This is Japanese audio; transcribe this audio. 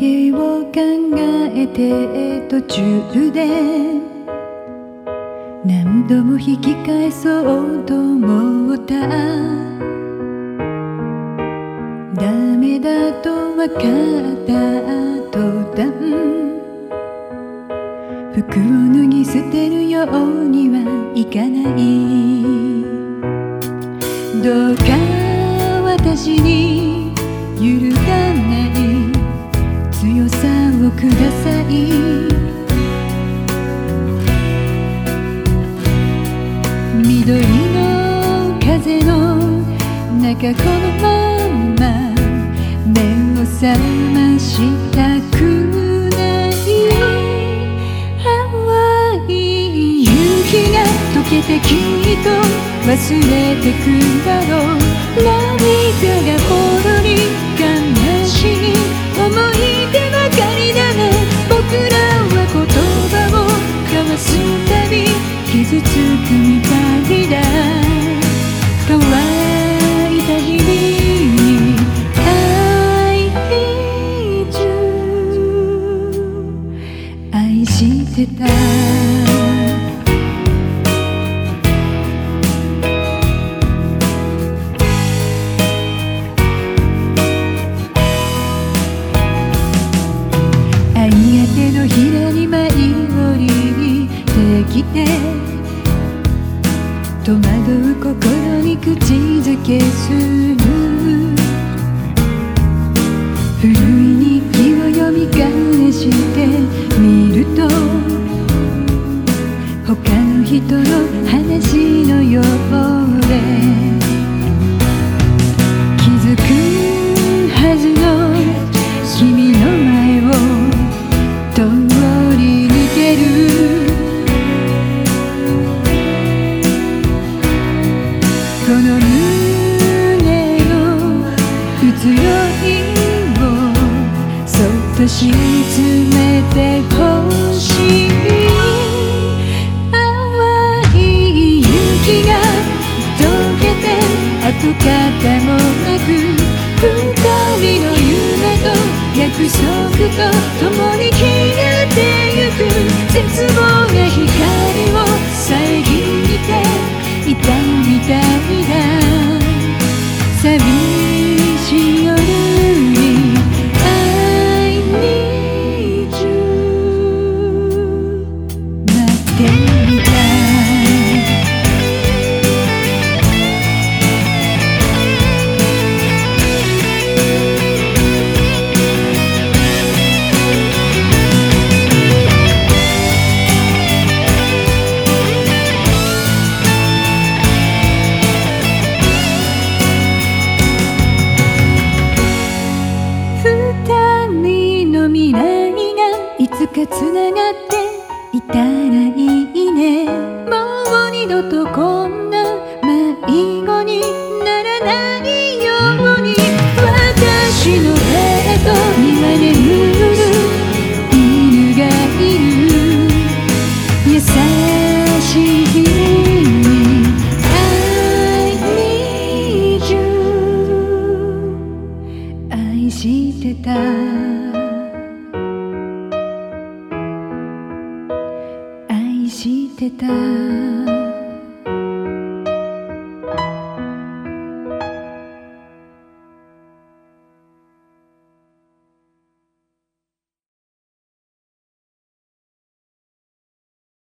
を考えて途中で何度も引き返そうと思ったダメだと分かった途端服を脱ぎ捨てるようにはいかないどうか私に揺ください。緑の風の中このまま目を覚ましたくない。淡い。雪が溶けてきっと忘れてくだろう涙がほろり悲しい。愛してた。愛が手のひらに舞い降りてきて人の話のようで気づくはずの君の前を通り抜ける。この胸の移ろいをそっと沈めてほしい。跡形もなく二人の夢と約束と共に消えてゆく絶望が光を遮っていたみたいだ寂しい夜に I need you 待ってがつかつながっていたらいいね。もう二度とこんな迷子にならないように。私の部屋と庭で眠る犬がいる。優しい君に I need you 愛してた。してた。